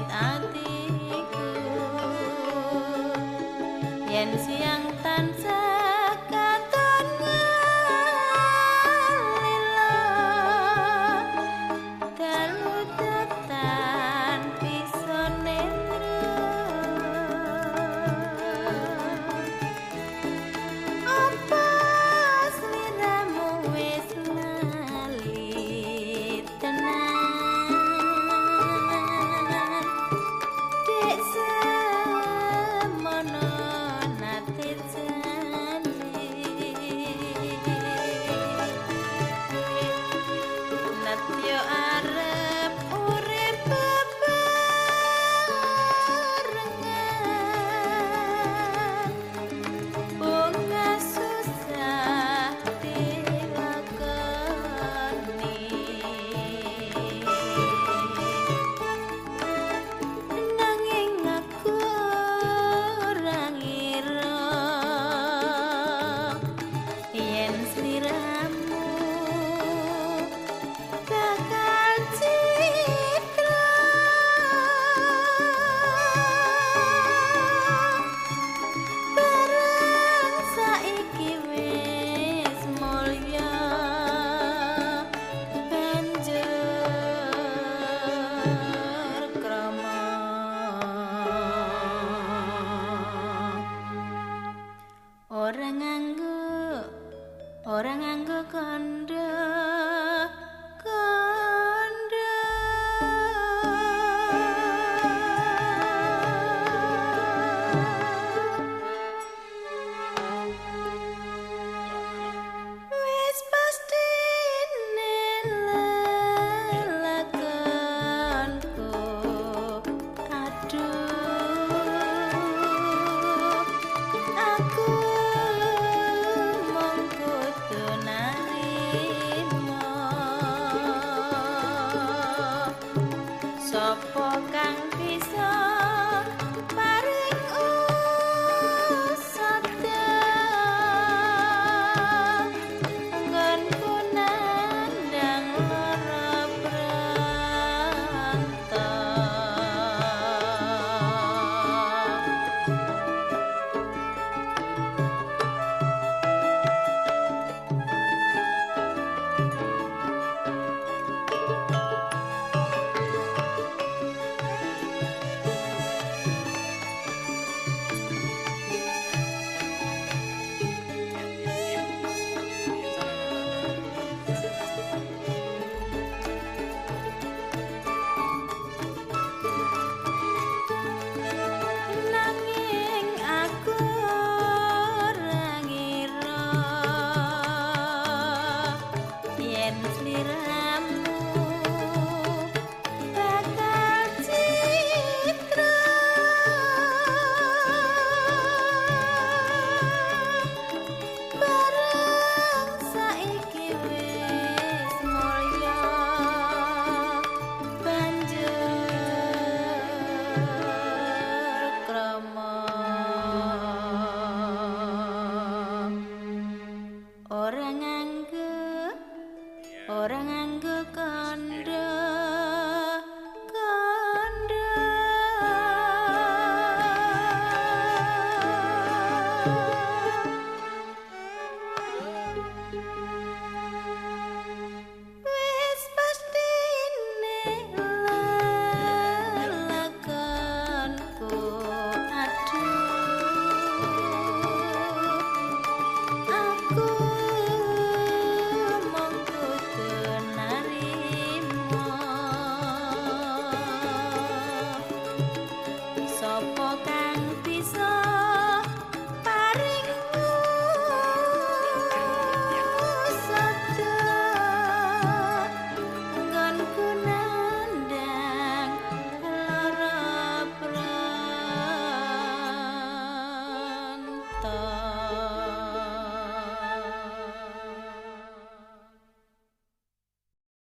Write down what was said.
答案。Ora nganggo ora nganggo kandha